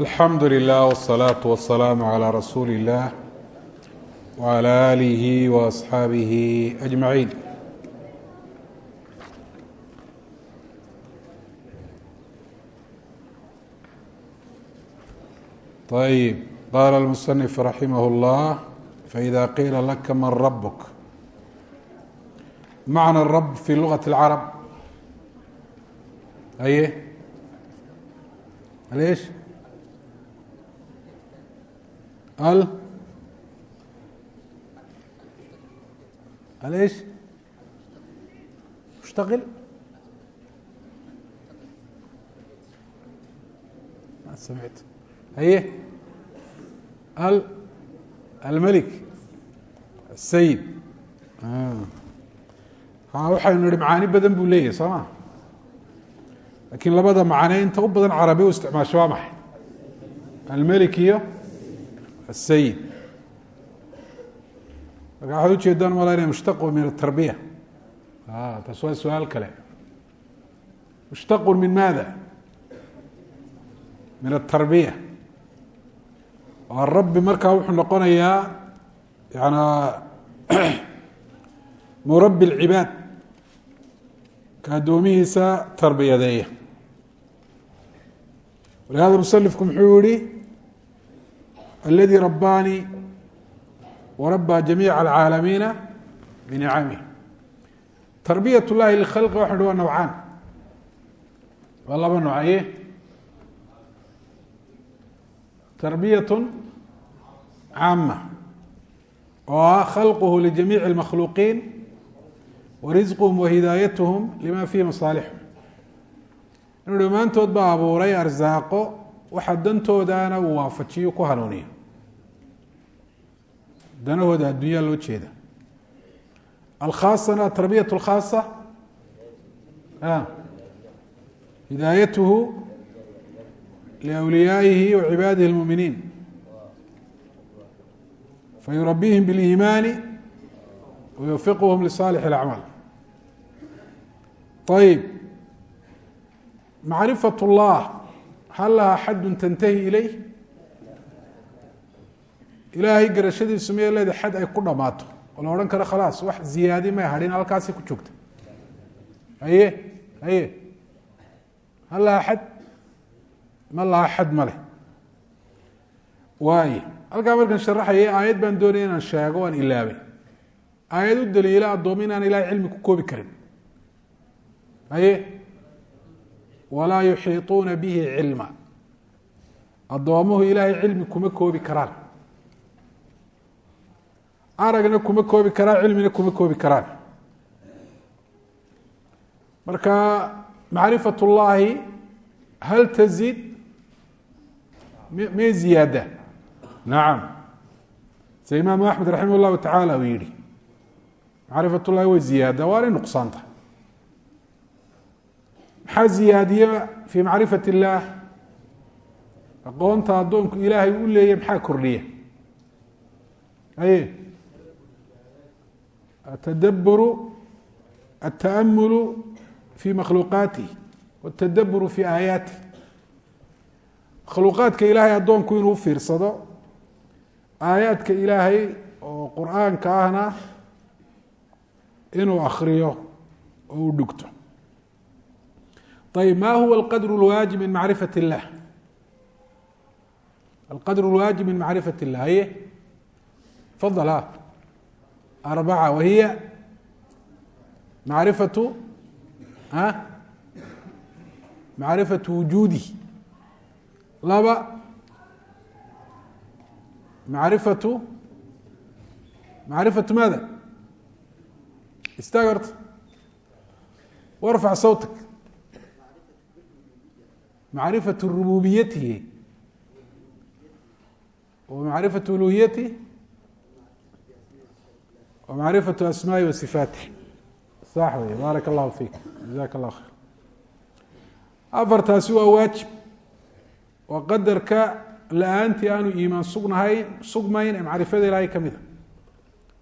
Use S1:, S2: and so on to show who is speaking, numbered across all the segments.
S1: alxamdu lilah wالsalaaةu wasalaamu calىa rasuuli اllah wعalى aalihi waasxaabihi ajmaciin ayb qaala اlmusanif raximah اllah faإida qiila laka man rabuk macna rab fi lugaة اlcarab aye leesh al ايش مشتغل ما سمعت هي ال الملك السيد waxaynu nihi macaani badan buu leeyahy soo ma lakiin labada macane inta u badan carabi u isticmaasho waa maxay almelik iyo asayid marka waxaad ujeedaan mala ina mushtaqu min atarbiya taas waa su'aal kale mushtaqu min maada min atarbiya oo rabbi markaa wuxuu noqonayaa yana murabi اlcibaad ka addoomihiisa tarbiyadeeya walihada musanifku muxuu yihi aladi rabbaani wrabى jamiiع اlcaalamiina binicamih tarbiyaة اllahi lkhalqi waxan uhi waa nowcaan waa laba noocaye tarbiyaة caama oo ah khalquhu ljamiiع اlmakhluuqiin warisquhum wahidaayatuhum lima fihi masaalixum inuu dhammaantood baa abuuray arsaaqo waxa dantoodaana uu waafajiyo ku hanuuniyo danahooda addunya loo jeeda alkhaasana atarbiyaة اlkhaasa hidaayatuhu liأwliyaa'ihi wa cibaadihi اlmuminiin fayurabihim biاliimaani wayufiquhum liصaalix اlacmaal ayib macrifaة اllah hal laha xadu tantahi ilayh Ilaahay garashadiisu maya leeda xad ay ku dhamaato oo la odhan karo khalaas wax ziyaadi may hadhin halkaasi ku joogta haye haye. Hal lahaa xad ma laha xad ma leh. Waaye halkaa markaan sharaxayay aayad baan doonaya inaan sheego waan ilaabay. Aayad u daliila addoomo inaan ilahay cilmi ku koobi karin. Haye. Walaa yuxiiطuuna bihi cilma. Addoomuhu ilaahay cilmi kuma koobi karaan aragna kuma koobi karaan cilmina kuma koobi karaan marka macrifat اllahi hal tazid may ziyaada nacam sida imaamu axmed raximah اllahu tacaala uu yihi macrifat اllahi way ziyaada waanay nuqsaanta maxaa ziyaadiye fi macrifat اllah aqoonta addoonku ilaahay u leeyahy maxaa kordhiya aye atadaburu altaamulu fi makhluuqaatih wاtadaburu fi aayaatih makhluuqaadka ilaahay addoonku inuu fiirsado aayaadka ilaahay oo qur-aanka ahna inuu akriyo oo u dhugto ayb ma huwa alqadr اlwaajib min macrifat اllah alqadr اlwaajib min macrifat اllah aye fadl ha arbacة wahiya macrifatu macrifatu wujuudih laba macrifatu macrifatu maada istaag horta warfac sawtak macrifatu rububiyatihi wa macrifatu macrifaة asmaaءi wa sifaatih sax wey baarak allahu fiik. Jazaak allah khayr. Afartaasi waa waajib. Waa qadarka la'aantii aanu iimaan sugnahayn sugmayn ee macrifada ilaahay ka mida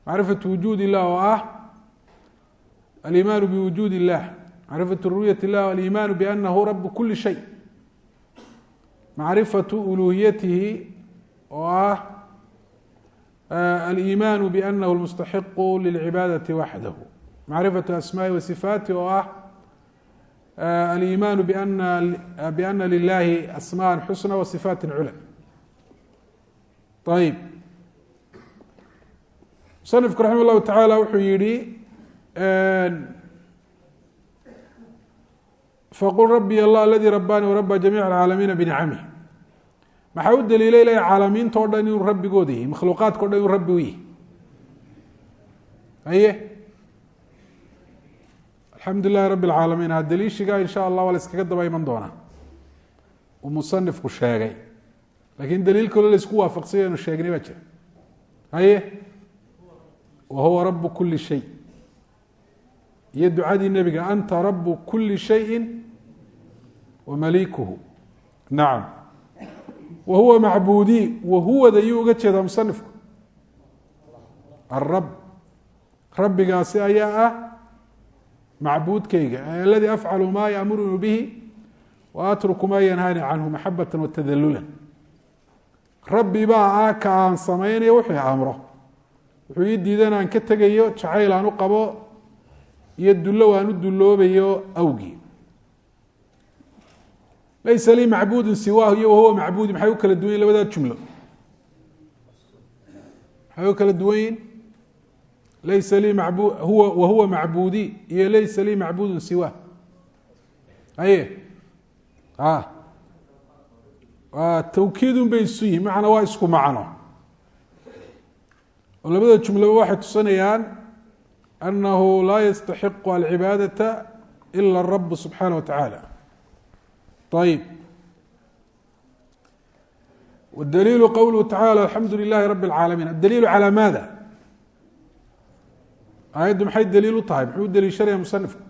S1: macrifatu wujuud illah oo ah alimaanu biwujuud illah macrifatu rububiyat illah alimaanu bianahu rabu kuli shay. Macrifatu uluhiyatihi oo ah aliimaanu bianahu lmustaxiqu lilcibaadati waxdahu macrifatu asmaai wa sifaati oo ah aliimaanu bana lilahi asmaءa xusna wa sifaati cula ayib musanifku raxima اllahu tacaala wuxuu yihi faqul rabi allah aladi rabani waraba jamiic alcaalamiina binicamih maxaa u daliilay ilahi caalamiinta o dhan inuu rabbigooda yihi makhluuqaadka o dhan inuu rabbi u yihi haye? Alxamdu lilahi rabi اlcaalamiin ha daliishiga in allah waa la daba iman doonaa. Uu musanifku sheegay laakiin daliil kaloo la isku waafaqsanya inu sheegnay baa jira. Haye? Wa huwa rabu shay. Iyo ducadii nebiga anta rabu kuli shayi wa malikuhu nacam wa huwa macbuudi wahuwada yuu uga jeedaa musanifku. Arab rabbigaasi ayaa ah macbuudkayga aladii afcalu ma yaamuruni bihi wa atruku ma yanhaani canhu maxabata watadalulan rabbi baa ah ka aan samaynayo wuxuu amro. Wuxuu ii diidan aan ka tegayo jacayl aan u qabo iyo dullow aan u dulloobayo awgii laysa lii macbuudun siwaahu iyo wahuwa macbuudi maxay u kala duwan yihiin labadaa jumlo maxay u kala duwan yihiin laysa lii mabu huwa wahuwa macbuudi iyo laysa lii macbuudun siwaah haye a tawkiidun bay isu yihiin macna waa isku macno oo labada jumlaba waxay tusinayaan anahu laa yastaxiqu alcibaadata ila rabu subxaana wa tacaala ayib wdaliilu qowluhu tacala alxamdu lilahi rabi اlcaalamiin adaliilu calى maada aayaddu maxay daliil u tahay muxuu daliishanaya musanifku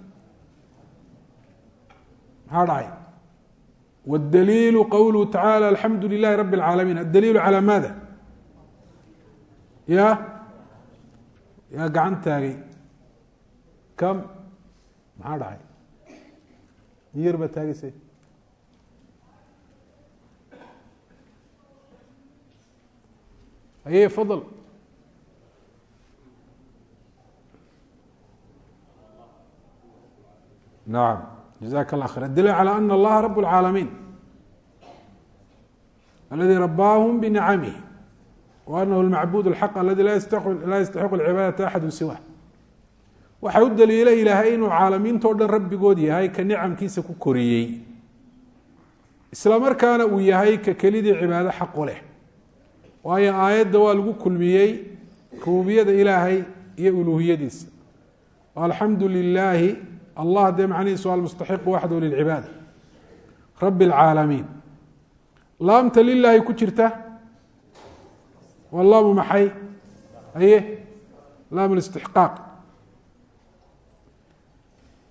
S1: maxaa dhacay wاdaliilu qowluhu tacala alxamdu lilahi rabi اlcaalamiin adaliilu calى maada ya yaa gacan taagay kam maxaa dhacay miyar baa taagaysa aye fadl nacam jazaka اllah khيr adaliil calى ana اllaha rab اlcaalamiin aladi rabaahum bnicamih w anahu اlmacbud اlxaq aladi laa yastaxiqu اlcibaadata axadu siwa waxaa u daliilay ilaahay inuu caalamiinta o dhan rabbigood yahay ka nicamkiisa ku koriyey isla markaana uu yahay ka kelidii cibaado xaqu leh waayo aayadda waa lagu kulmiyey rububiyada ilaahay iyo uluuhiyadiisa. Alxamdu lilaahi allah dee macnihiisu almustaxiqu waxdahu lilcibaada rabi اlcaalamiin laamta lilaahi ku jirta? Waa laamu maxay? Aye laamu listixqaaq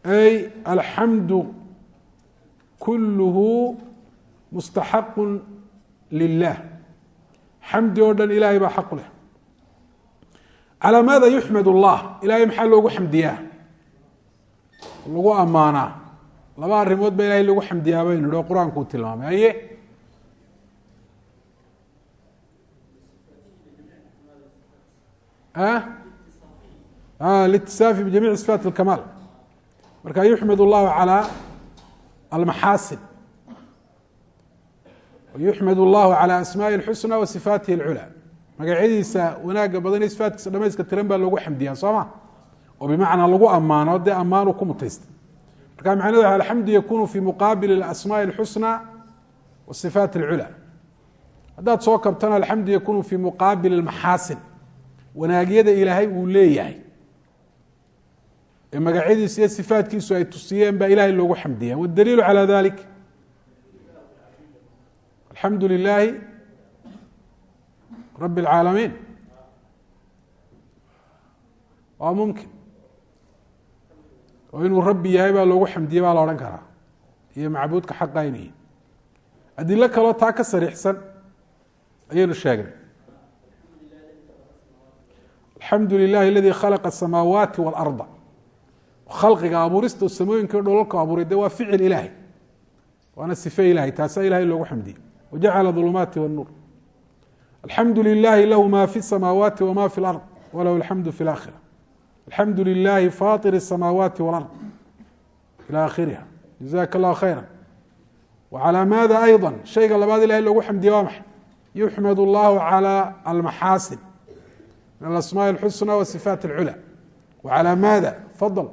S1: ay alxamdu kuluhu mustaxaqu lilah xamdi oo dhan ilaahay baa xaq u leh. Calaa maada yuxmed allah ilaahay maxaa loogu xamdiyaa? Lagu ammaanaa. Laba arrimood baa ilahay lagu xamdiyaa baynu idhi oo qur'aankuu tilmaamay. Haye? Litisaafi bijamiici sifaat alkamaal marka yuxmed allahu calaa almaxaasin yuxmad اllahu calى asmaءi اlxusna wa sifaatihi اlculaa magacyadiisa wanaaga badan iyo sifaatkiisa dhamayska tiran baa loogu xamdiyaa soo ma oo bimacnaa lagu ammaano dee ammaanu ku mutaysta marka macnahedu alxamdu yakunu fi muqaabil asmaءi اlxusna wa sifaat اlculaa haddaad soo kabtana alxamdu yakunu fi muqaabil اlmaxaasin wanaagyada ilaahay uu leeyahay ee magacyadiisa iyo sifaatkiisu ay tusiyeen baa ilahay loogu xamdiya wاdaliilu calى dalik alxamdu lilaahi rabi اlcaalamiin waa mumkin. Oo inuu rabbi yahay baa loogu xamdiye baa la odhan karaa. Iyo macbuudka xaqa inay adilo kaloo taa ka sariixsan ayaynu sheegnay. Alxamdu lilahi aladi khalaqa asamaawaati waalarda khalqiga abuurista samooyinka dholalka abuuray de waa ficil ilaahay. Waana sife ilahay taasaa ilahay loogu xamdiyey wajacala ظulumaati wالnuur alxamdu lilahi lahu ma fi الsamaawaati wma fi اlأrض walahu alxamdu fi اlآkhirة alxamdu lilahi faطir الsamaawaati wاlأrض ilى akhiriha jazaka اllah khayra wcalى maada ayضا shayga labaad ilahay loogu xamdiye waa maxay yuxmad اllahu calى almaxaasin min alasmaaء اlxusnى wa sifaat اlculى wcalى maada fadl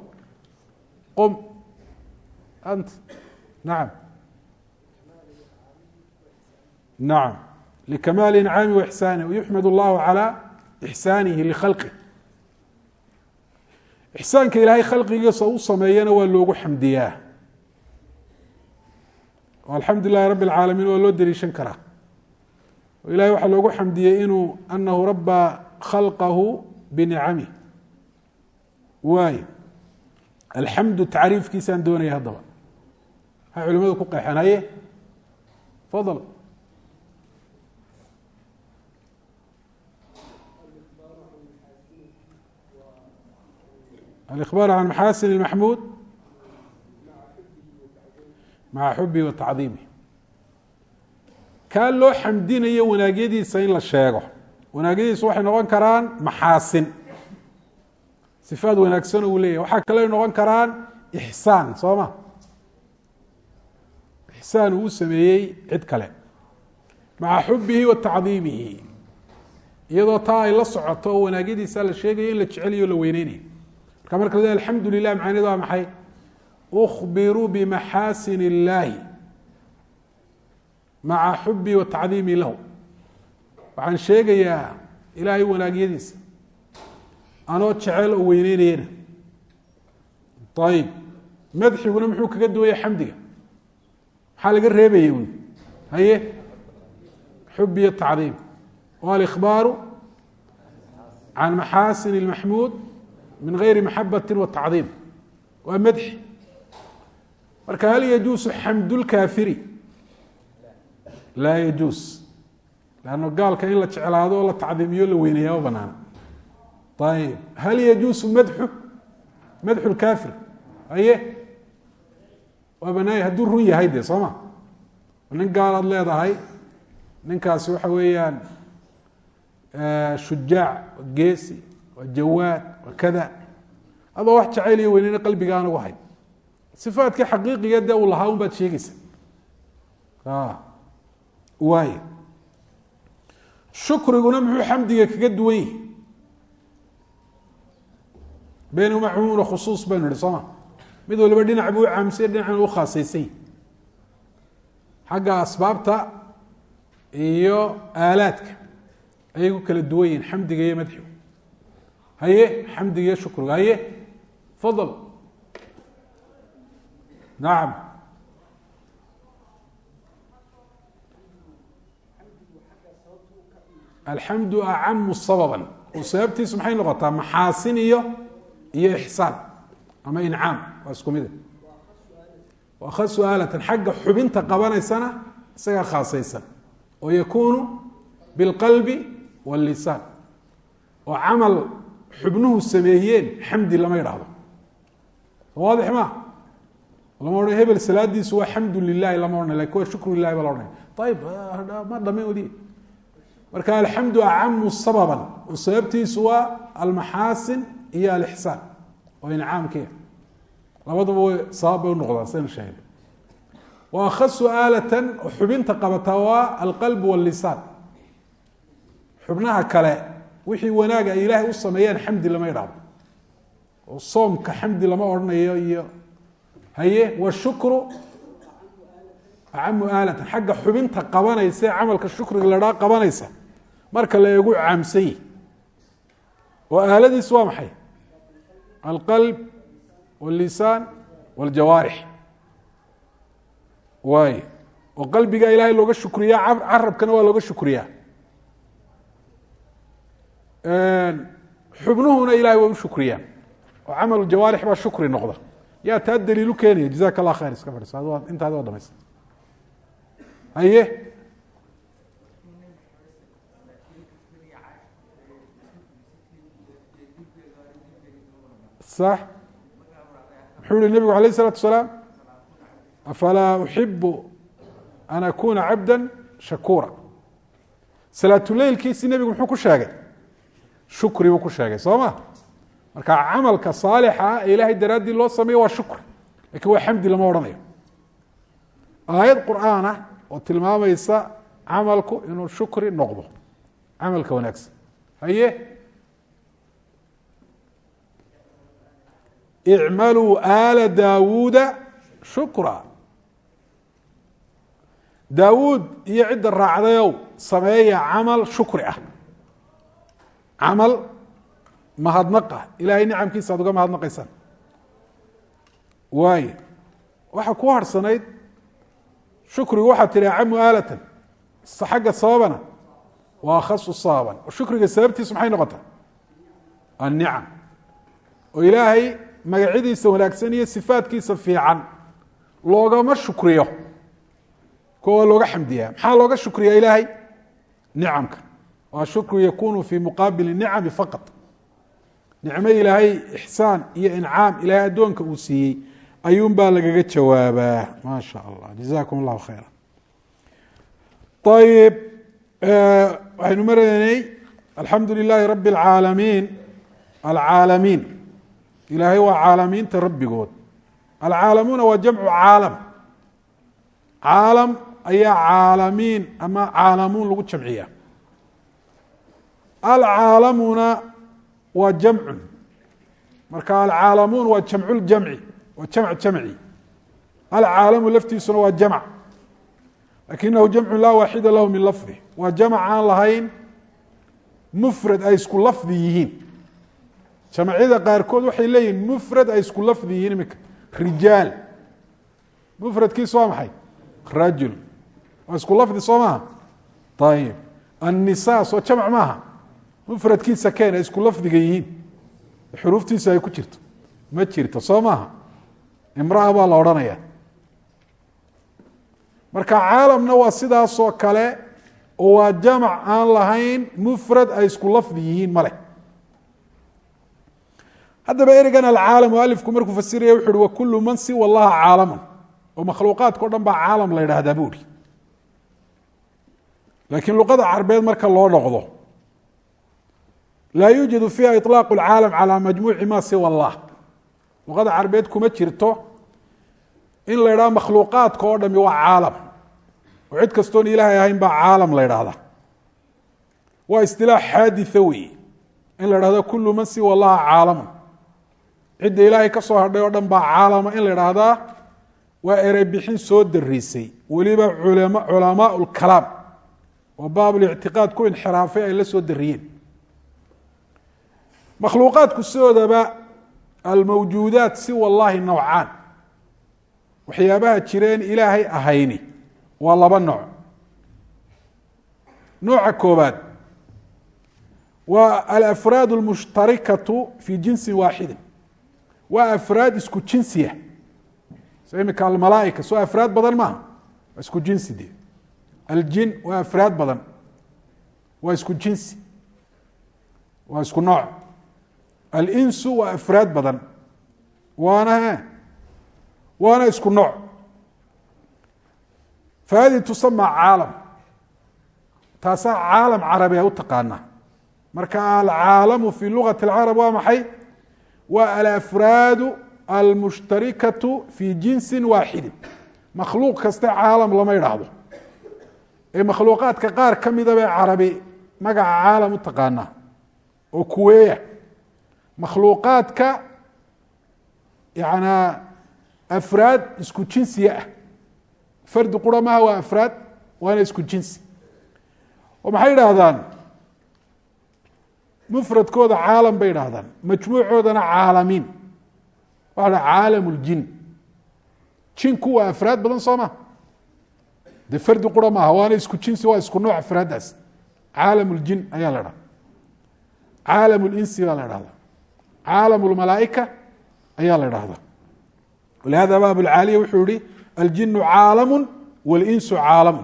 S1: qum ant nacam nacam likamaali incaami waxsaani wayuxmed allahu calaa ixsaanihi likhalqih ixsaanka ilaahay khalqigiisa u sameeyana waa loogu xamdiyaa oo alxamdu lilahi rabbi alcaalamiin waa loo daliishan karaa oo ilahay waxaa loogu xamdiyey inuu anahu rabba khalqahu binicamih waay alxamdu tacriifkiisaan doonaya haddaba maxay culimadu ku qeexeen haye fadl alإخbاar can maxasin الmaxmuud maca xubi wa tacdiimi kaa loo xamdinayo wanaagyadiisa in la sheego wanaagyadiisu waxay noqon karaan maxaasin sifaad wanaagsan uu leeyahy waxaa kaley noqon karaan ixsaan soo ma ixsaan uu u sameeyey cid kale maca xubihi wa tacdiimihi iyadoo taa ay la socoto oo wanaagyadiisa la sheegayo in la jeceliyo o la weyneynayo marka marka la alxamdu lilah macnahedu waa maxay? Ukbiruu bimaxaasin illaahi maca xubii wa tacdiimi lahu. Waxaan sheegayaa ilaahay wanaagyadiisa. Anoo jecel oo weyneynayana ayib madxiguna muxuu kaga duwaya xamdiga. Maxaa laga reebaya un haye? Xubi iyo tacdiim. O alikhbaaru can maxaasin اlmaxmuud min gayri maxabati wa tacdiim waa madxi marka hal yajuusu xamdulkaafiri laa yajuus lanno gaalka in la jeclaado oo la tacdiimiyo la weyneeyaa ma banaana ayib hal yajuusu madxu madxu lkaafir aye waa banaanya hadduu run yahay de soo ma nin gaalaad leedahay ninkaasi waxa weeyaan shujaac geesi waa jawaad waa kada. Adoo wax jacayl iyo weyneyne qalbiga aan ugu hay sifaadkii xaqiiqiga dee uu lahaa un baad sheegeysa waay shukriguna muxuu xamdiga kaga duwan yihi baynahuma cumuum khusuus baynu ihi soo ma? Mid waliba dhinac buu u caamsay dhinacna u khaasaysay xagga asbaabta iyo aalaadka ayay ku kala duwan yihiin xamdiga iyo madxigu haye xamdiga iyo shukriga haye fadl. Nacam alxamdu acamu sababan. Oo sababtiisu maxay noqotaa? Maxaasin iyo iyo ixsaan. Ama incaam. Waa isku mide waa khasu aalatan xagga xubinta qabanaysana isagaa khaasaysan. Oo yakuunu bilqalbi wاllisaan oo camal xubnuhu sameeyeen xamdi lama idhaahdo waadix ma? Lama odhan hebel salaadiisu waa xamdu lilahi lama odhanay laakiin waa shukru lilahi baa la odhanay ayib ma dhamayn weli. Marka alxamdu acamu sababan oo sababtiisu waa almaxaasin iyo alixsaan oo incaamkiia labaduba way sabab bay unoqdaan saynu sheegnay wa akhasu aalatan xubinta qabataa waa alqalb wاllisaan xubnaha kale wixii wanaaga ay ilaahay u sameeyeen xamdi lama idhaahdo oo soomka xamdi lama odhanayo iyo haye washukru acamu aalatan. Xagga xubinta qabanaysa camalka shukriga la dhaa qabanaysa marka la eegu caamsan yihi oo aaladiis waa maxay? Alqalb wاllisaan wاljawaarix waay oo qalbiga ilaahay looga shukriyaa carabkana waa looga shukriyaa xubnuhuna ilahay way u shukriyaan. Oo camal jawaarix baa shukri noqda. Yaa taa daliilu keenaya? Jazak allah khayr iska fadhiso ad intaadi waa dhamaysta haye? Sax. Muxuu yihi nebigu alayh الsalaatu asalaam afalaa uxibu an akuna cabda shakuura. Salaatuleylkiisi nebigu muxuu ku sheegay shukri buu ku sheegay soo ma? Marka camalka saalixa ah ee ilaahay daraaddii loo sameeyo waa shukri laakiin waa xamdi lama odhanayo. Aayad qur'aan ah oo tilmaamaysa camalku inuu shukri noqdo camalka wanaagsan. Haye? Icmaluu aala daawuuda shukra. Daawuud iyo cidda raacdayow sameeya camal shukri ah camal mahadnaqa. Ilahay nicamkiisa ad uga mahadnaqaysaan waayo waxaa ku harhsanayd shukrigu waxaa tihi acamu aalatan xagga sababana wa akhasu sababan shukriga sababtiisu maxay noqotaa? Annicam oo ilaahay magacyadiisa wanaagsan iyo sifaadkiisa fiican loogama shukriyo. Kuwa looga xamdiyaa. Maxaa looga shukriyaa ilaahay? Nicamka ashukru yakunu fi muqaabil nicami faqad nicmo ilaahay ixsaan iyo incaam ilaahay addoonka uu siiyey ayuun baa lagaga jawaabaa. Ma sha allah jazakum allahu khayra ayib waxaynu maraynay alxamdu lilaahi rabi اlcaalamiin alcaalamiin. Ilaahay waa caalamiinta rabbigood. Alcaalamuuna waa jamcu caalam. Caalam ayaa caalamiin ama caalamuun lagu jamciya alcaalamuna waa jamcun. Marka alcaalamuun waa jamculjamci waa jamc jamci. Alcaalamu laftiisuna waa jamc. Lakinahu jamcu laa waaxida lahu min lafdi. Waa jamc aan lahayn mufrad ay isku lafdi yihiin. Jamcyada qaarkood waxay leeyihiin mufrad ay isku lafdi yihiin iminka. Rijaal. Mufradkiisu waa maxay? Rajul. Waa isku lafdi soo maaha? Ayib annisa soo jamc maaha mufradkiisa keen ay isku lafdiga yihiin xuruuftiisa ay ku jirto. Ma jirto soo maaha? Imraa baa la odhanaya marka caalamna waa sidaasoo kale oo waa jamac aan lahayn mufrad ay isku lafdi yihiin male haddaba erigan alcaalam mualifku markuu fasiraya wuxu uhi wa kulu man siwa allaha caalaman. Oo makhluuqaadka o dhan baa caalam la yidhaahdaa bu uhi. Laakiin luqada carbeed marka loo noqdo laa yuujadu fiiha ilaaq اlcaalam calaa majmuuci ma siwa allah. Luqada carbeed kuma jirto in la ydhaha makhluuqaadka oo dhami waa caalam. Oo cid kastoon ilaahay ahayn baa caalam la ydhaahdaa waa istilaax xaaditha weeye. In la ydhahdo kulu man siwa allaha caalamun cidda ilaahay ka soo hadhay oo dhan baa caalama. In la ydhaahdaa waa ereybixin soo dariisay weliba culamaau lkalaam oo baablictiqaad ku inxiraafay ay la soo dariyeen makhluuqaadku sidoodaba almawjuudaat si wallaahi nowcaan waxyaabaha jireen ilaahay ahayni waa laba nooc. Nooca koobaad waa alafraad اlmushtarikatu fi jinsi waaxidin waa afraad isku jinsiya. So imika almalaaika soo afraad badan maaha waa isku jinsi de aljin waa afraad badan waa isku jinsi waa isku nooc alinsu waa afraad badan. Waana waana isku nooc. Fahadihi tusama caalam. Taasaa caalam carabiga u taqaana. Marka alcaalamu fi lugati اlcarab waa maxay? Waa alafraadu almushtarikatu fi jinsi waaxidin makhluuq kaste caalam lama idhaahdo ee makhluuqaadka qaar ka mida bay carabi magaca caalam u taqaanaa oo kuweeya makhluuqaadka yanaa afraad isku jinsiya ah. Fardi qura waa afraad waana isku jinsi. Oo maxay idhaahdaan mufradkooda caalam bay idhaahdaan majmuucoodana caalamiin. Waxa dha jinku waa afraad badan soo ma? Dee fardi qura maaha waana isku jinsi waa isku nooc afraaddaas. Caalam ayaa la dhaha caalam baa la dhahda caalam lmalaaika ayaa la dhahda walihada ba abulcaaliya wuxuu yihi aljinu caalamu walinsu caalamu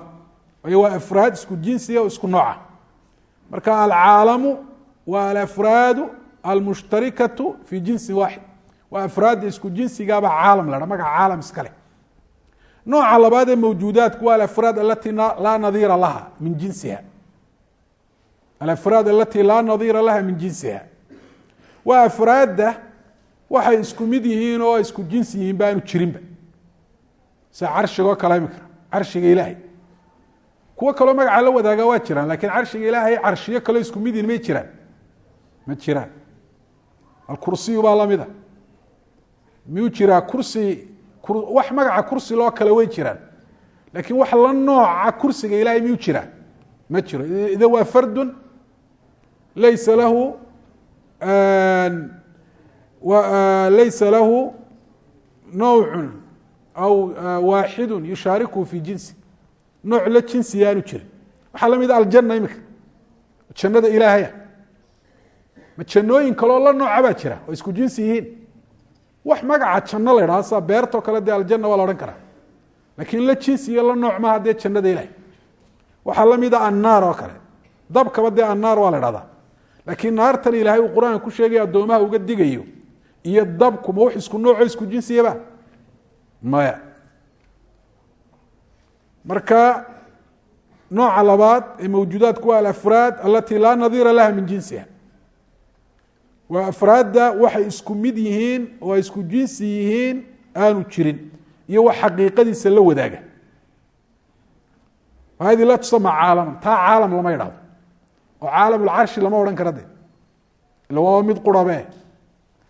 S1: waa afraad isku jinsiya o isku nooca. Marka alcaalamu waa alafraadu almushtarikatu fi jinsi waaxid. Waa afraadda isku jinsigaaba caalam la dha magaca caalam iska leh. Nooca labaad ee mawjuudaatku waa alafraad alati laa nadiira laha min jinsiha. Alafraad alati laa nadiira laha min jinsiha waa afraadda waxay isku mid yihiin oo isku jinsi yihiin ba jirinba. Sida carshigoo kale imika carshiga ilaahay. Kuwo kaloo magaca la wadaaga waa jiraan lakiin carshiga ilaahay carshiyo kaloo isku mid yihiin may jiraan. Ma jiraan. Alkursiyu baa lamida miyuu jiraa? Kursi wax magaca kursi loo kale way jiraan. Lakiin wax la nooca kursiga ilahay miyuu jiraa? Ma jiro. Idan waa fardun laysa lahu laysa lahu nawcu aw waaxidu yushaarikuhu fi jinsi. Nooc la jinsiya aanu jirin. Waxaa la mid a aljana imika jannada ilaahaya. Ma jannooyin kaloo la nooca baa jira oo isku jinsi yihiin. Wax magaca janno la ydhaha sa beertoo kale dee aljanna waa la odhan karaa. Lakiin la jinsi iyo la nooc maha dee jannada ilahay waxaa la mid a annaar oo kale. Dabkaba dee annaar waa la dhahdaa laakiin naartan ilaahay uu qur'aanka ku sheegaya addoomaha uga digayo iyo dabku ma wax isku nooco isku jinsiyaba maya. Marka nooca labaad ee mawjuudaadku waa alafraad alati laa nadiira laha min jinsiha. Waa afraadda waxay isku mid yihiin oo ay isku jinsi yihiin aanu jirin iyo wax xaqiiqadiisa la wadaaga. Hadi la tusama caalaman taa caalam lama idhahdo oo caalamulcarshi lama odhan kara de. Ila mid qurabe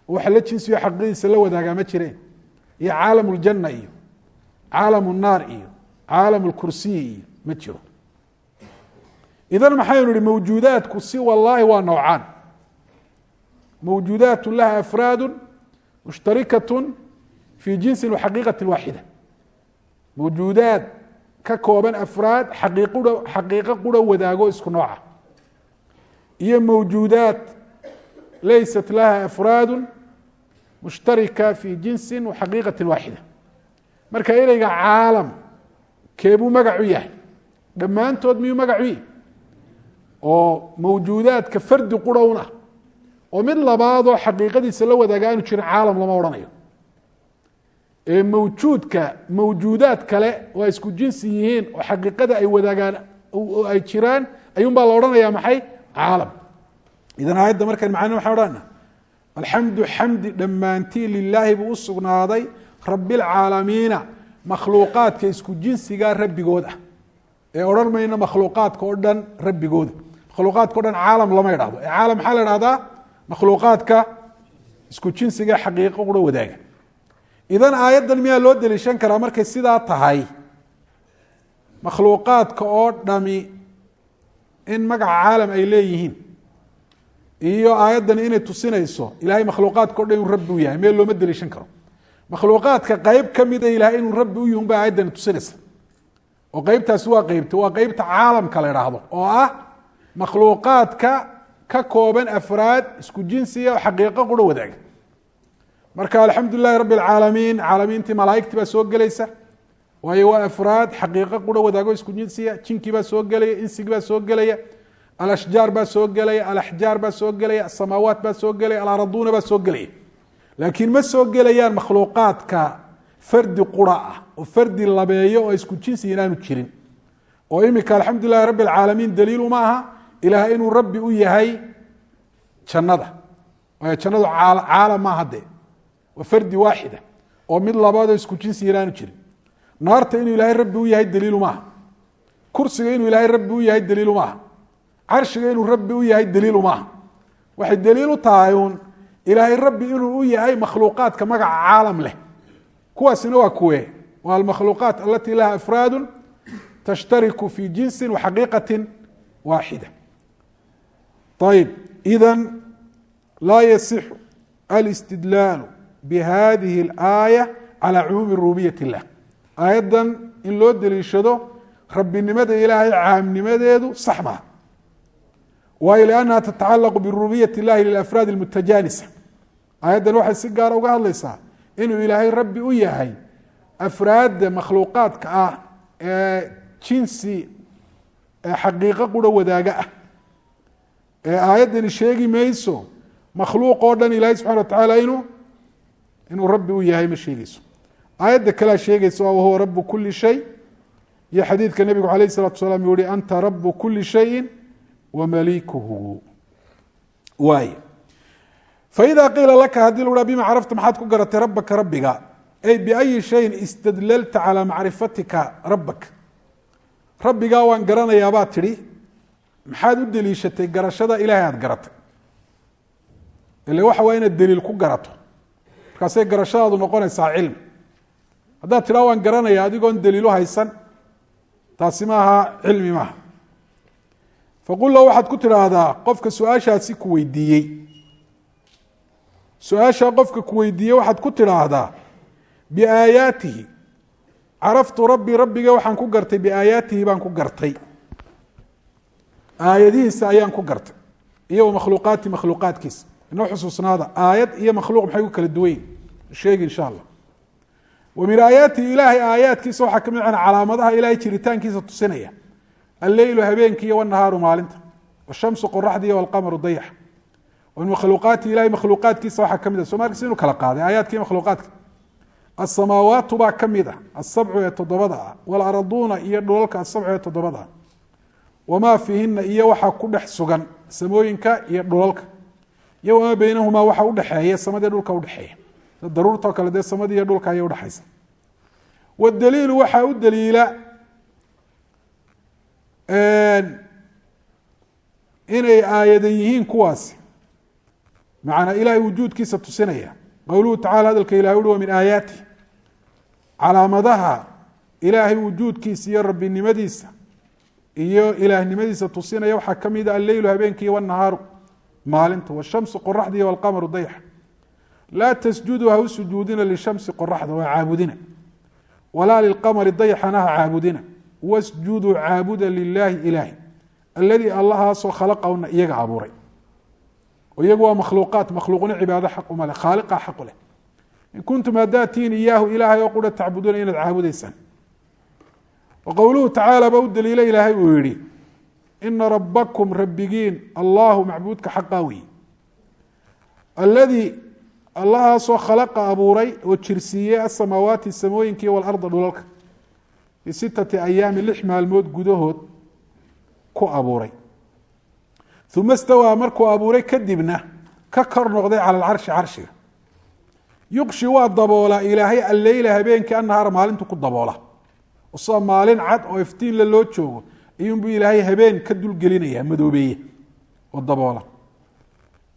S1: waxa la jinsiyo xaqigiisa la wadaagaa ma jireen iyo caalam uljanna iyo caalam unnaar iyo caalam ulkursiyi iyo ma jiro. Idan maxaynu ihi mawjuudaadku si wallaahi waa noocaan. Mawjuudaat laha afraadu mushtarikatu fii jinsi waxaqiiqati waaxida. Mawjuudaad ka kooban afraad xaqiiqo qura wadaago isku nooca iyo mawjuudaat laysat laha afraadu mushtarika fi jinsi waxaqiiqati waaxida. Marka ereyga caalam keebuu magacu yahay. Dhammaantood miyuu magacu yahy oo mawjuudaadka fardi qura un ah oo mid labaadoo xaqiiqadiisa la wadaaga aanu jirin caalam lama odhanayo. Ee mawjuudka mawjuudaad kale waa isku jinsi yihiin oo xaqiiqada ay wadaagaan ay jiraan ayuun baa la odhanaya maxay caalam. Idan aayadda markaan macana waxaan odhana alxamdu xamdi dhammaantii lilaahi buu u sugnaaday rabilcaalamiina makhluuqaadka isku jinsigaa rabbigood ee odhan mayno makhluuqaadka oo dhan rabbigooda. Makhluuqaadka o dhan caalam lama idhahdo ee caalam maxaa la idhahdaa makhluuqaadka isku jinsiga xaqiiqo qura wadaaga. Idan aayaddan miyaa loo deliishan karaa markay sidaa tahay? Makhluuqaadka oo dhami in magaca caalam ay leeyihiin. Iyo aayaddan inay tusinayso ilahay makhluuqaadka o dhan inuu rabbi u yahay meel looma deliishan karo. Makhluuqaadka qeyb ka mida ilahay inuu rabbi u yihun ba aayaddani tusinaysa. Oo qeybtaasi waa qeybta waa qeybta caalamka la idhaahdo oo ah makhluuqaadka ka kooban afraad isku jinsiga oo xaqiiqo qura wadaaga. Marka alxamdu lilahi rabi alcaalamiin caalamiintii malaaigtii baa soo gelaysa waayo waa afraad xaqiiqo qura wadaago isku jinsiya jinkii baa soo gelaya insigii baa soo gelaya alashjaar baa soo gelaya alaxjaar baa soo gelaya asamaawaat baa soo gelaya alaraduuna baa soo gelaya. Laakiin ma soo gelayaan makhluuqaadka fardi qura ah oo fardi labeeyo oo isku jinsi inaanu jirin. Oo imika alxamdu lilahi rabi alcaalamiin daliilu ma aha ilaah inuu rabbi u yahay jannada. Waayo jannadu caalam maaha dee. Waa fardi waaxida oo mid labaadoo isku jinsi inaanu jirin naarta inuu ilaahay rabbi u yahay daliilu maaha kursiga inuu ilaahay rabbi u yahay daliilu maaha carshiga inuu rabbi u yahay daliilu maaha waxay daliil u tahay uun ilaahay rabbi inuu u yahay makhluuqaadka magaca caalam leh kuwaasina waa kuwe waa almakhluuqaat alati laha afraadu tashtariku fi jinsi waxaqiiqati waaxida ayib idan laa yasixu alistidlaalu bihadihi اlaaya calى cumuumi rububiyat اllah aayaddan in loo deliishado rabbinimada ilaahay caamnimadeedu sax maha waayo lannaha tatacalaqu birububiyat اllahi lilafraad اlmutajaanisa aayaddan waxay si gaara uga hadlaysaa inuu ilaahay rabbi u yahay afraadda makhluuqaadka ah ee jinsi xaqiiqo qura wadaaga ah. Ee aayaddani sheegi mayso makhluuq oo dhan ilaahay subxana wa tacaala inuu inuu rabbi u yahay ma sheegeyso aayadda kalea sheegaysa wahuwa rabu kuli shay. Iyo xadiidka nebigu alayh الsalatu salaam uu anta rabu kuli shayi wamalikuhu waay faida qiila laka haddii lu ha bima carafta maxaad ku garatay rabaka rabbiga? Ay biayi shayin istadlalta calaa macrifatika rabak rabbigaa waan garanayaabaa tidhi. Maxaad u deliishatay garashada ilahay aada garatay? Ile waxa waa inaad deliil ku garato. Markaasay garashadaadu noqonaysaa cilmi haddaad tidhaa waan garanaya adigoon deliilu haysan taasi maaha cilmi maaha. Faqul lahu waxaad ku tidhaahdaa qofka su'aashaasi ku weydiiyey. Su'aashaa qofka ku weydiiyey waxaad ku tidhaahdaa biaayaatihi. Caraftu rabbii rabbiga waxaan ku gartay biaayaatihi baan ku gartay. Aayadihiisa ayaan ku gartay. Iyo makhluuqaati makhluuqaadkiisa. Inoo xusuusnaada aayad iyo makhluuq maxay ku kala duwanyin sheegi insha allah min aayaatihi ilaahay aayaadkiisa waxaa ka mid a calaamadaha ilaahay jiritaankiisa tusinaya. Alleylu habeenki iyo wanahaaru maalinta. Washamsu qoraxdi iyo walqamaru dayax. Wa min makhluuqaati ilahay makhluuqaadkiisa waxaa ka mid a somalkis inuu kala qaaday aayaadka iyo makhluuqaadka. Asamaawaatu baa ka mid ah asabcu ee toddobada ah walaraduuna iyo dhulalka asabcu ee toddobada ah. Wamaa fiihina iyo waxaa ku dhex sugan samooyinka iyo dhulalka daruurtao kale dee samadii iyo dhulka ayay udhexaysa wadaliilu waxaa u daliila inay aayadan yihiin kuwaasi. Macanaa ilahay wujuudkiisa tusinaya. Qowluhu tacala hadalka ilahay uhi wa min aayaati. Calaamadaha ilaahay wujuudkiisa iyo rabbinimadiisa iyo ilaahnimadiisa tusinaya waxaa ka mida alleylu habeenkii wanahaaru maalinta washamsu qoraxda iyo walqamaru dayax laa tasjuduu ha u sujuudina lishamsi qoraxda waa caabudina. Walaa lilqamari dayaxana ha caabudina. Wasjuduu caabuda lilaahi ilaahi. Aladii allahaasoo khalaqahuna iyaga abuuray. Iyagu waa makhluuqaat makhluuqna cibaado xaq uma leh khaaliqa xaq leh. In kuntum haddaad tihiin iyaahu ilaahay oo qura tacbuduuna inaad caabudaysaan. Wa qowluhu tacaala ba u daliilo ilaahay uu yihi ina rabakum rabbigiin allahu macbuudka xaqaa aladii allahaasoo khalaqa abuuray oo jirsiiyey asamaawaati samooyinkiiyo walarda dhulalka. Fii sitati ayaami lix maalmood gudahood ku abuuray. Uma stawaa markuu abuuray kadibna ka kor noqday cala alcarshi carshiga yuqshi waa daboolaa ilaahay alleyla habeenkii annahaara maalintu ku daboola. Sida maalin cad oo iftiinle loo joogo iyuunbuu ilaahay habeen ka dulgelinaya madoobeeye. Oo daboola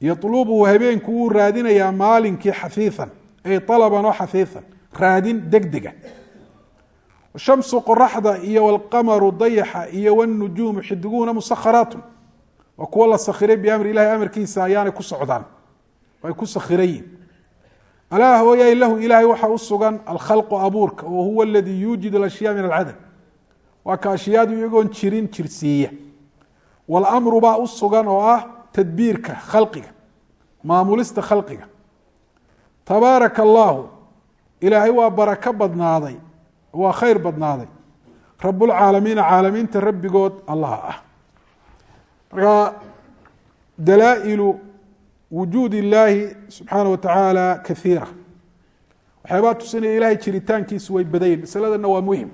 S1: yatlubuhu habeenku wuu raadinayaa maalinkii xafiian ay alaban oo xafiian raadin degdega. Shamsu qoraxda iyo walqamaru dayaxa iyo wnujuumu xidiguuna musakharaatu waa kuwo la sakhiray biamri ilahi amarkiisa ayaanay ku socdaan ay ku sakhirayiin alaa hooyay lahu ilaahay waxaa u sugan alkhalqu abuurka wa huwa aladii yuujid ashyaa min alcadam waa ka ashyaadu iyagoon jirin jirsiiya. Walamru baa u sugan oo ah tadbiirka khalqiga maamulista khalqiga. Tabaaraka allaahu ilaahay waa barako badnaaday waa khayr badnaaday. Rabulcaalamiina caalamiinta rabbigood allah ah. Marka dalaa'ilu wujuud illaahi subxaana wa tacaala kaiira waxyaabaa tusinaya ilahay jiritaankiisu way badayin masaladana waa muhiim.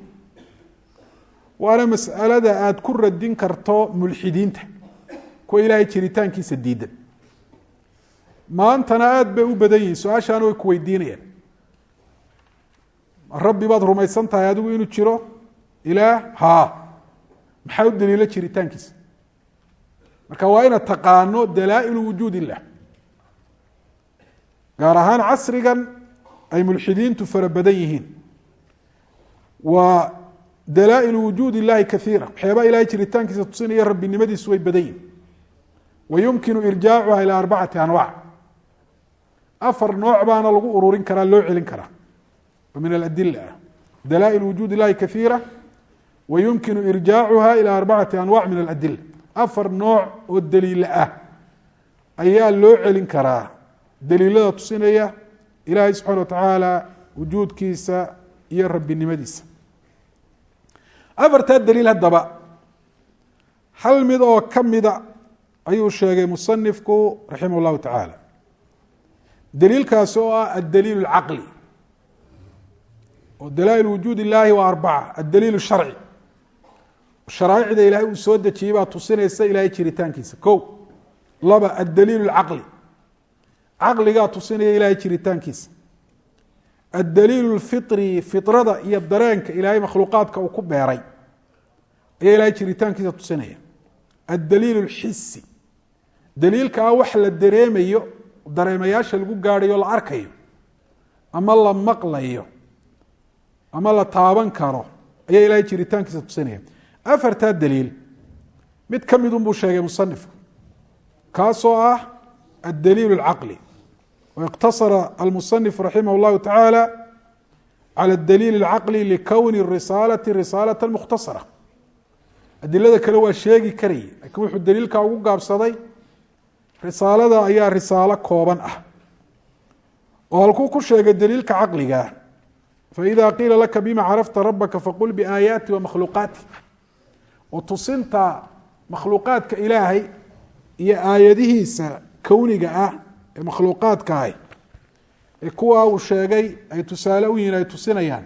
S1: Waana masalada aada ku radin karto mulxidiinta kuwa ilaahay jiritaankiisa diidan. Maantana aada bay u badan yihiin su'aashaana way ku weydiinayaan. Rabbi baad rumaysan tahay adigu inuu jiro? Ilaah? Haa. Maxaa u daliilo jiritaankiisa? Marka waa inaad taqaano dalaa'ilu wujuud illah gaar ahaan casrigan ay mulxidiintu fara badan yihiin. Waa dalaa'ilu wujuud illahi kaiira waxyaabaa ilahay jiritaankiisa tusinaya rabbinimadiisu way badan yihiin wa yumkinu irjaacuha ilaa arbacati anwac afar nooc baana lagu ururin karaa loo celin karaa oo min aladila ah dalaail wujuud illahi kaiira wa yumkinu irjaacuha ilى arbacati anwac min aladila afar nooc oo daliila ah ayaa loo celin karaa daliilada tusinaya ilaahay subxana wa tacaala wujuudkiisa iyo rabbinimadiisa afartaa daliil haddaba hal mid oo ka mida ayuu sheegay musanifku raximah اllahu tacaala. Daliilkaasi oo ah addaliil اlcaqli oo dalaail wujuud illaahi waa arbaca addaliil sharci. Sharaa'icda ilaahay uu soo dejiyey baa tusinaysa ilaahay jiritaankiisa. Ko laba addaliil caqli caqligaa tusinaya ilaahay jiritaankiisa. Addaliil lfitri fitrada iyo dareenka ilaahay makhluuqaadka uu ku beeray ayaa ilaahay jiritaankiisa tusinaya. Addaliil lxisi daliilka ah wax la dareemayo dareemayaasha lagu gaadhayo la arkayo ama la maqlayo ama la taaban karo ayaa ilaahay jiritaankiisa tusinaya afartaa daliil mid ka midun buu sheegay musanifku kaasoo ah addaliil اlcaqli wاqtasara almusanif raximah اllahu tacaala calى اdaliil اlcaqli likowni risaalati risaalata mukhtasara adilada kale waa sheegi karayay lakiin wuxuu daliilkaa ugu gaabsaday risaalada ayaa risaalo kooban ah. Oo halkuu ku sheegay daliilka caqligaa faإida qiila laka bima carafta rabaka faqul biaayaati wamakhluuqaati oo tusinta makhluuqaadka ilaahay iyo aayadihiisa kowniga ah ee makhluuqaadka ah ee kuwa uu sheegay ay tusaale u yihiin ay tusinayaan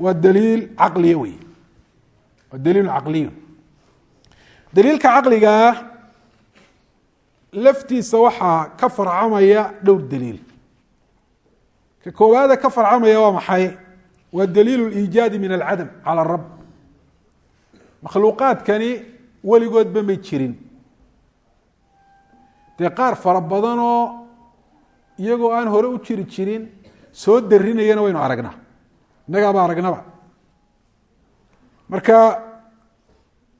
S1: waa daliil caqliya wey waa daliil caqliyu daliilka caqligaa laftiisa waxaa ka farcamaya dhowr daliil. Ka koowaada ka farcamaya waa maxay? Waa daliil liijaadi min alcadam cala rab makhluuqaadkani weligoodba may jirin. Dee qaar fara badanoo iyagoo aan hore u jiri jirin soo darinayana waynu aragnaa. Innagaaba aragnaba. Marka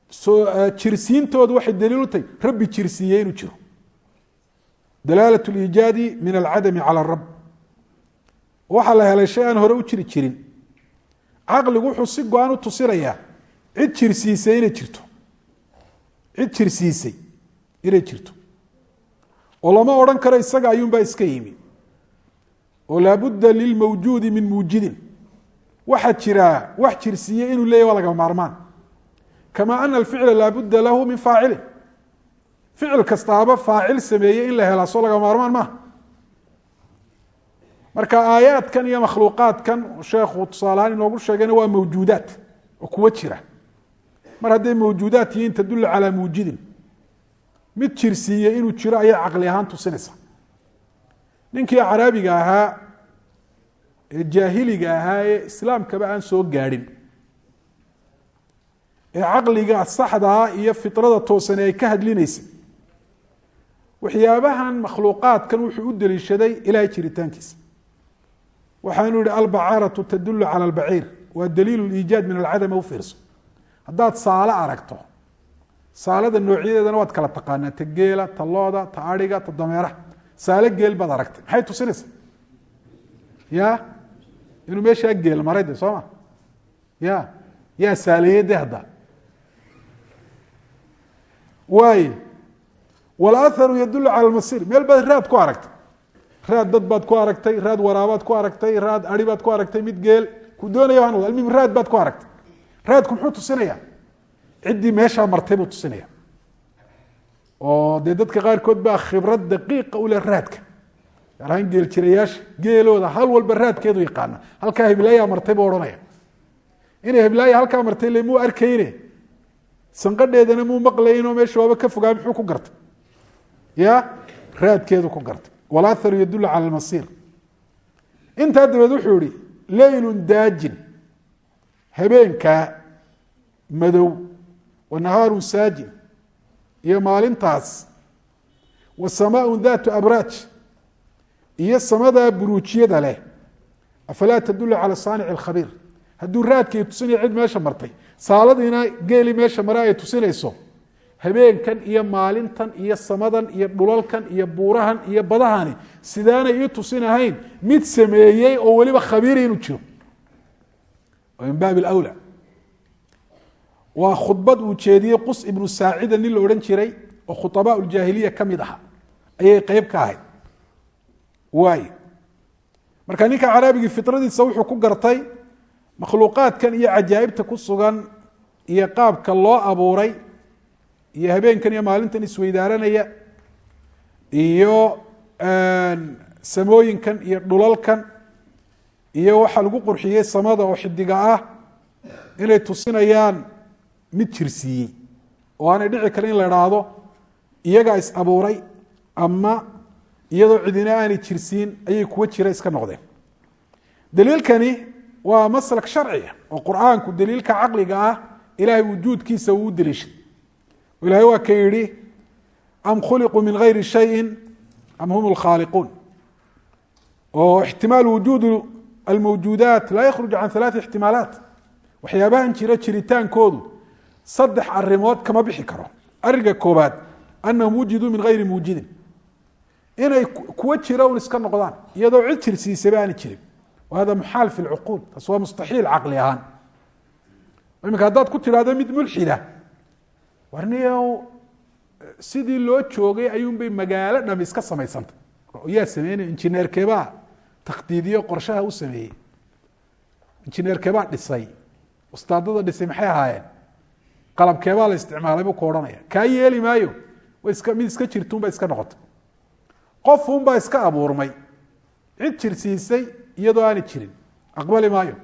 S1: soo jirsiintoodu waxay daliil u tahay rabbi jirsiiyey inuu jiro dalaalat liijaadi min alcadami cala rab waxaa la helay shay aan hore u jiri jirin. Caqligu wuxuu si go'aan u tusinayaa cid jirsiisay inay jirto. Cid jirsiisay inay jirto. Oo lama odhan karo isaga ayuunbaa iska yimi. Oo laabudda lilmawjuudi min muujidin. Waxaa jiraa wax jirsiiye inuu leeyahy waa lagama maarmaan. Kama ana alficla laabudda lahu min faacilin ficil kastaaba faacil sameeyey in la helaa soo lagama maarmaan maaha marka aayaadkan iyo makhluuqaadkan sheekhu tusaalahaan inoogu sheegayna waa mawjuudaat oo kuwo jira. Mar hadday mawjuudaat yihiin tadullu calaa muujidin. Mid jirsiiye inuu jiro ayay caqli ahaan tusinaysa ninkii caraabiga ahaa ee jaahiliga ahaa ee islaamkaba aan soo gaadhin. Ee caqliga saxdaa iyo fitrada toosane ay ka hadlinaysay waxyaabahan makhluuqaadkan wuxuu u deliishaday ilahay jiritaankiisa. Waxaanu yihi albacaaratu tadulu cala albaciir. Waa daliilu liijaad min alcadam u fiirso. Haddaad saalo aragto saalada noocyadeedana waad kala taqaanaa ta geela ta looda ta ariga ta dameeraha. Saalo geel baad aragtay. Maxay tusinaysaa? Ya? Inuu meeshaa geel maray de soo ma? Ya? Yaa saaleeye de hadda. Waay walaharu yadulu cala lmasir meel baad raad ku aragtay. Raad dad baad ku aragtay raad waraabaad ku aragtay raad ari baad ku aragtay mid geel ku doonaya waan wada almim raad baad ku aragtay. Raadku muxuu tusinaya? Ciddii meeshaa martay buu tusinaya. Oo dee dadka qaarkood baa khibrad daqiiqa ule raadka. Gaar ahaan geel jirayaasha geelooda hal walba raadkeedu yaqaana. Halkaa hiblaayaa martay buu odhanaya. Inay hiblaaya halkaa martay le muu arkayne sanqadheedana muu maqlayinoo meesha waaba ka fogaa muxuu ku gartay ya? Raadkeedu ku gartay. Walaharu yadulu cala almasiir. Intaa dabeed wuxuu yihi leylun daajin. Habeenkaa madow wa nahaarun saajin. Iyo maalintaas wa samaaun daatu abraaj. Iyo samadaa buruujiyada leh. Afalaa tadulu cala saanici alkhabiir. Hadduu raadkay tusinaya cid meesha martay. Saaladiina geeli meesha mare ay tusinayso habeenkan iyo maalintan iyo samadan iyo dhulalkan iyo buurahan iyo badahani sidaanay ii tusinahayn mid sameeyey oo weliba khabiira inuu jiro. Min baab lwla waa khudbad uu jeediyey qus ibnu saacida nin la odhan jiray oo khuabaa ljaahiliya ka mid aha. Ayay qeyb ka ahayd. Waay marka ninka caraabigii fitradiisa wuxuu ku gartay makhluuqaadkan iyo cajaa'ibta ku sugan iyo qaabka loo abuuray iyo habeenkan iyo maalintan isweydaaranaya iyo samooyinkan iyo dhulalkan iyo waxaa lagu qurxiyey samada oo xidiga ah inay tusinayaan mid jirsiiyey oo aanay dhici karin in la idhaahdo iyagaa is abuuray ama iyadoo cidina aanay jirsiin ayay kuwa jira iska noqdeen. Daliilkani waa maslak sharciga oo qur'aanku daliilka caqliga ah ilahay wujuudkiisa uu u daliishay ilahay waa ka yihi am khuliquu min gayri shayin am hum lkhaaliquun oo ixtimaal wujuud almawjuudaat laa yakhruj can halaati ixtimaalaat waxyaabahan jira jiritaankoodu saddex arimood kama bixi karo arinka koobaad anahum wujiduu min gayri muujidin inay kuwa jira un iska noqdaan iyadoo cid jirsiisaba aani jirin hada muxaal fi lcuquul taas waa mustaxiil caqli ahaan iminka haddaad ku tidhahdo mid mulxida warniyow sidii loo joogay ayuunbay magaalo dham iska samaysantay yaa sameynay injineerkeebaa takhdiidiyo qorshaha u sameeyey. Injineerkeebaa dhisay. Ustaadada dhisay maxay ahaayeen? Qalabkeebaa la isticmaalay buu ku odhanaya. Kaa yeeli maayo? Mid iska jirtuunba iska noqotay. Qofunbaa iska abuurmay. Cid jirsiisay iyadoo aanay jirin. Aqbali maayo.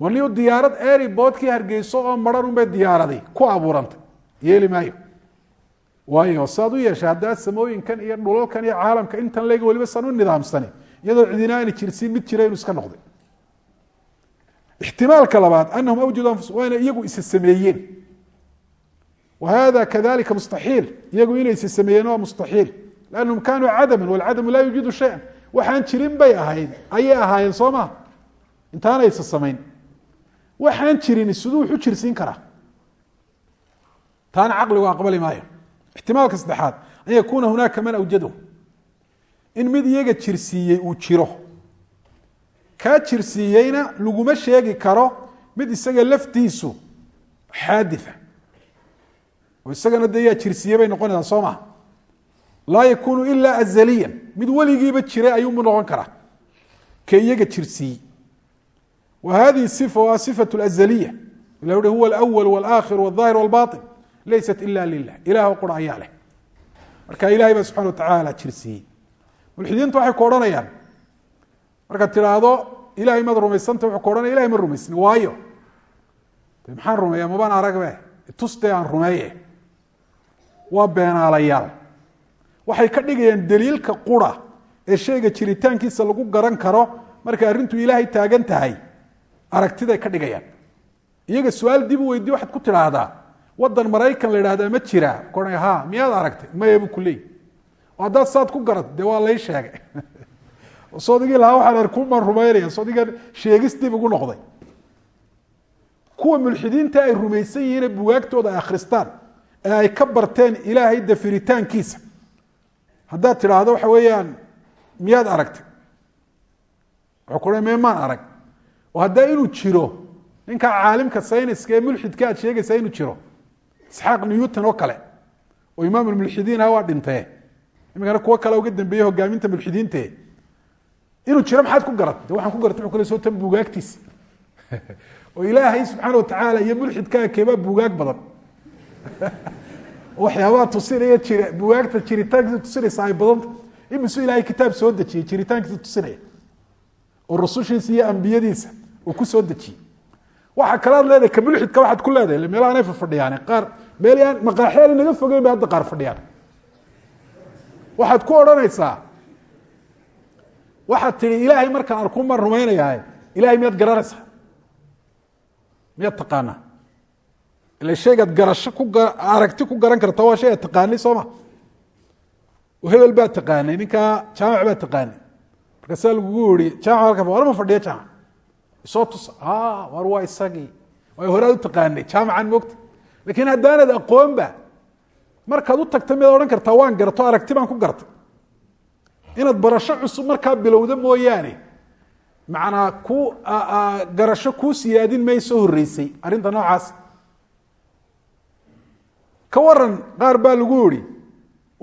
S1: Warniu diyaarad eriboodkii hargeyso oo maran unbay diyaaraday ku abuurantay yeeli maayo. Waayo saad u yeeshay haddaa samooyinkan iyo dhulalkan iyo caalamka intan lega waliba san u nidaamsani iyadoo cidina jirsiin mid jira inuu iska noqday. Ixtimaalka labaad anahum awjadu anfus waa iyagu isa sameeyeen. Wa kadalika mustaxiil iyagu inay isa sameeyeen waa mustaxiil. Lanahum kanuu cadama walcadamu laa yujidu shaya waxaan jirin bay ahayd ayay ahaayeen soo maa intaana isa samayn. Waxaan jirin siduu wuxu jirsiin karaa taana caqligu aqbali maayo. Ixtimaalka saddexaad an yakuuna hunaaka man awjadahu. In mid iyaga jirsiiyey uu jiro. Kaa jirsiiyeyna laguma sheegi karo mid isaga laftiisu xaaditha oo isagana de yaa jirsiiye bay noqonaysaa soo maha. Laa yakuunu ilaa azaliyan. Mid weligiiba jiray ayuunbu noqon karaa. Ke iyaga jirsiiyey. Wa hadihi sifa waa sifat azaliya ila uhi huwa laysat ila lilah ilaah qura ayaa leh marka ilahay baa subxana watacaala jirsiiyey mulxidiintu waxay ku odhanayaan markaad tidhaahdo ilahay maad rumaysanta wuxuu ku odhanaya ilahay ma rumaysni waayo de maxaan rumeeya mabaan aragbe tuste aan rumeeye waa beenaalayaal waxay ka dhigayaan daliilka qura ee shayga jiritaankiisa lagu garan karo markay arrintu ilaahay taagan tahay aragtiday ka dhigayaan iyaga su'aal dib u weydiye ku tidhaahdaa wadan maraykan la idhahdaa ma jira. Koa ha miyaad aragtay? Maya bu kuleey haddaad saad ku garat dee waa lay sheegay. Sodigii lahaa waxaan arkumaan rumaynaya. Sodigan sheegis dib ugu noqday. Kuwa mulxidiinta ay rumaysan yihiine bugaagtooda ay akhristaan ee ay ka barteen ilaahay dafiritaankiisa haddaad tidhaahdo waxa weeyaan miyaad aragtay? Wuxuu ku me maan arag. Oo haddaa inuu jiro ninka caalimka sayniska ee mulxidka aad sheegaysaa inuu jiro isxaaq newton oo kale oo imaam mulxidiin ah waa dhintee imikana kuwo kale uga dambeeye hogaaminta mulxidiinte inuu jiro maxaad ku garat waxaan ku garat wuxuu kale soo tan buugaagtiisa oo ilaahay subxaana watacaala iyo mulxidkaa keebaa buugaag badan. Waxyaabaha tusinaya jir bugaagta jiritaankiisa tusinaysa ay badanta imisu ilahay kitaab soo dejiyey jiritaankiisa tusinaya? Oo rusushiisa iyo ambiyadiisa uu ku soo dejiyey. Waxa kalaad leedahay ka mulxidka waxaad ku leedahay meel aanay fadhiyaan qaar meel aan maqaaxyaal naga fogeyn bay hadda qaar fadhiyaan. Waxaad ku odhanaysaa waxaad tihi ilaahay markaan arkuun baan rumaynayaa ilahay miyaad garanaysaa miyaad taqaanaa? Ila shaygaad garasho ku aragti ku garan karta waa shay ad taqaanay soo ma? Hebel baa taqaanay ninkaa jaamac baa taqaanay. Markaasaa lagugu yihi jaamac halka war ma fadhiya jaamac? Isoo tusa war waa isagii. Way horaad u taqaanay jaamacan moogta laakiin haddaanad aqoonba markaad u tagta miyaad odhan kartaa waan garto aragti baan ku gartay. Inaad barasho cusub markaa bilowda mooyaane macnaa ku garasho kuu siyaadin mayso horeysay arrinta noocaas. Ka waran qaar baa lagu yihi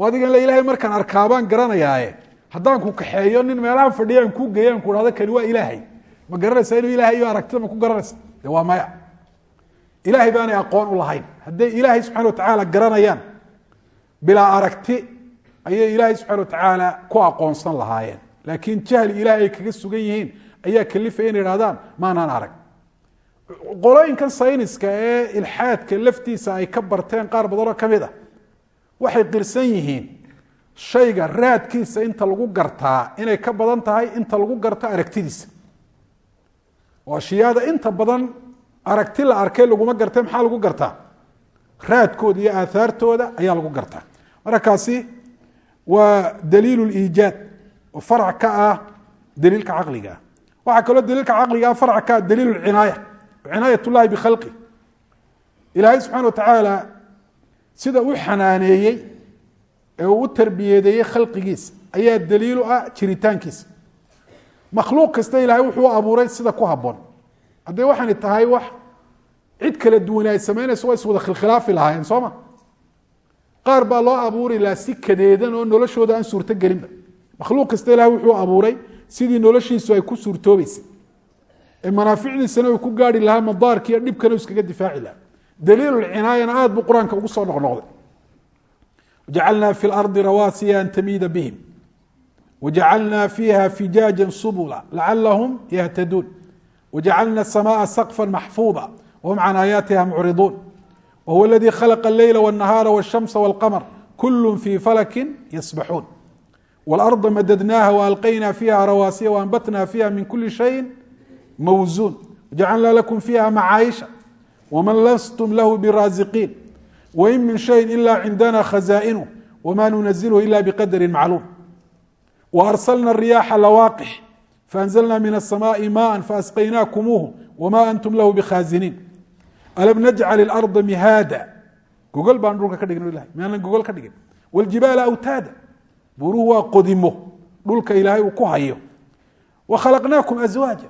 S1: adigan le ilahay markaan arkaabaan garanayaaye. Haddaan ku kaxeeyo nin meelaha fadhiyaan kuu geeyo aan ku hahdo kani waa ilaahay. Ma garanaysaa inuu ilahay iyo aragtida ma ku garanaysa? De waa maya ilahay baanay aqoon u lahayn. Hadday ilaahay subxana watacaala garanayaan bilaa aragti ayay ilaahay subxana watacaala ku aqoonsan lahaayeen. Laakiin jahli ilahay ay kaga sugan yihiin ayaa kalifaya inay ihahdaan maanaan arag. Qolooyinkan sayniska ee ilxaadka laftiisa ay ka barteen qaar badanoo ka mid ah waxay qirsan yihiin shayga raadkiisa inta lagu gartaa inay ka badan tahay inta lagu garto aragtidiisa. Oo ashyaada inta badan aragti la arkay laguma gartay maxaa lagu gartaa? Raadkooda iyo aahaartooda ayaa lagu gartaa. Markaasi waa daliil liijaad oo farc ka ah daliilka caqliga. Ah waxaa kaloo daliilka caqliga ah farc ka ah daliil cinaaya cinaayat llahi bikhalqi ilaahay subxana wa tacaala sida u xanaaneeyey ee u tarbiyeedeeyey khalqigiisa ayaa daliilu ah jiritaankiisa makhluuq kasta ilaahay wuxuu u abuuray sida ku haboon hadday waxaani tahay wax cid kala duwan ay samaynayso waa iswada khilkhilaafi lahaayeen sooma qaar baa loo abuuri lahaa si kadeedan oo noloshooda aan suurto gelinba. Makhluuq kasta ilahay wuxuu abuuray sidii noloshiisu ay ku suurtoobeysay ee manaaficdiisana uu ku gaari lahaa madaarkiiyo dhibkana uu iskaga difaaci lahaa. Daliilulcinaayana aad buu qur'aanka ugu soo noqnoqday. Wajacalnaa fi lardi rawaasiya an tamiida bihim. Wajacalnaa fiiha fijaaja subula lacalahum yahtaduun wajacalna samaaa saqfa maxfuuda wahum can aayaatiha mucriduun wahuwa aladii khalaqa alleyla wاnahaara wاshamsa wاlqamr kul fii falakin yasbaxuun wاlarda madadnaaha waalqaynaa fiiha rawaasiya waanbatna fiiha min kuli shayin mawzuun wajacalna lakum fiiha macaayisha wman lastum lahu biraasiqiin wain min shayin ila cindana khazaa'inuh wma nunazilhu ila biqadri macluum waarsalna riyaaxa lawaaqix faanzlna min الsamaءi maءa faasqaynakumuuh wma antum lahu bikhaaziniin alam najcal اlarda mihaada gogol baan dhulka ka dhign ilahay miaanan gogol ka dhigin wاljibaala awtaada buuruhu waa qodimo dhulka ilaahay uu ku hayo wakhalaqnaakum aswaaja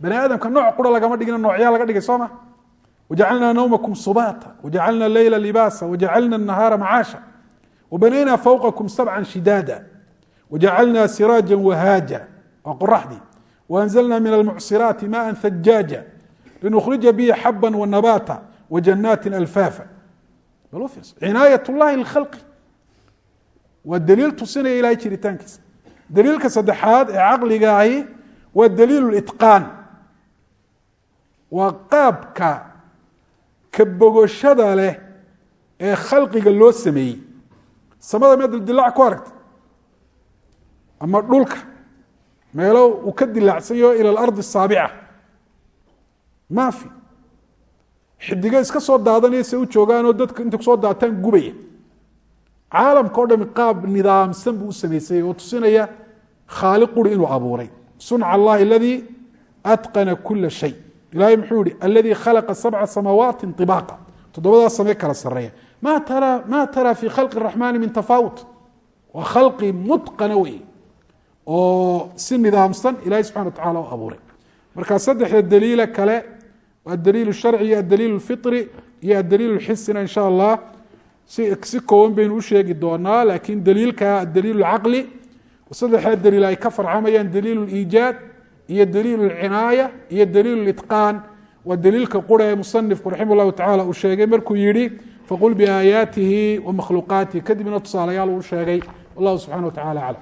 S1: bani aadamka nooc qura lagama dhigina noocyaa laga dhigay soo ma wajacalnaa nawmakum subaata wajacalna leyla libaasa wajacalna nahaara macaasha wabanaynaa fawqakum sabca shidaada wajacalna siraaja wahaaja waa qoraxdii waanzalna min almucsiraati maa hajaaja linukhrija bihi xaba wanabaata wajanaati alfaafa. Cinaayat llahi lkhalqi waa daliil tusinaya ilahay jiritaankiisa. Daliilka saddexaad ee caqliga ahi waa daliil litqaan waa qaabka ka leh ee khalqiga loo sameeyey. Samada mee dildilac ku aragta ama dhulka meelo uu ka dilaacsanyaho ila alardi asaabica maa fi xidigo iska soo daadanaya se u joogaanoo dadka intay ku soo daataan gubaya. Caalamka o dhami qaab nidaamsan buu u samaysay oo tusinaya khaaliq quri inuu abuuray. Sunca allahi aladii atqana kula shay. Ilahay muxuu yihi aladii khalaqa sabca samaawaati ibaaqa toddobadaa samee kala sareeya ma tara ma tara fi khalqi raxmaani min tafaawut waa khalqi mutqana wey oo si nidaamsan ilahay subxana wa tacala u abuuray. Marka saddexda daliila kale adaliil sharci iyo adaliil firi iyo adaliil xisina insha allah si kooban baynu u sheegi doonaa laakiin daliilka adaliil caqli saddexda daliil ay ka farcamayaan daliil iijaad iyo daliil cinaaya iyo daliil itqaan. Waa daliilka qura ee musanifku raximah llahu tacala uu sheegay markuu yihi faqul biaayaatihi wa makhluuqaatihi. Kadibna tusaalayaal uu sheegay. Wallahu subxana wa tacala aclam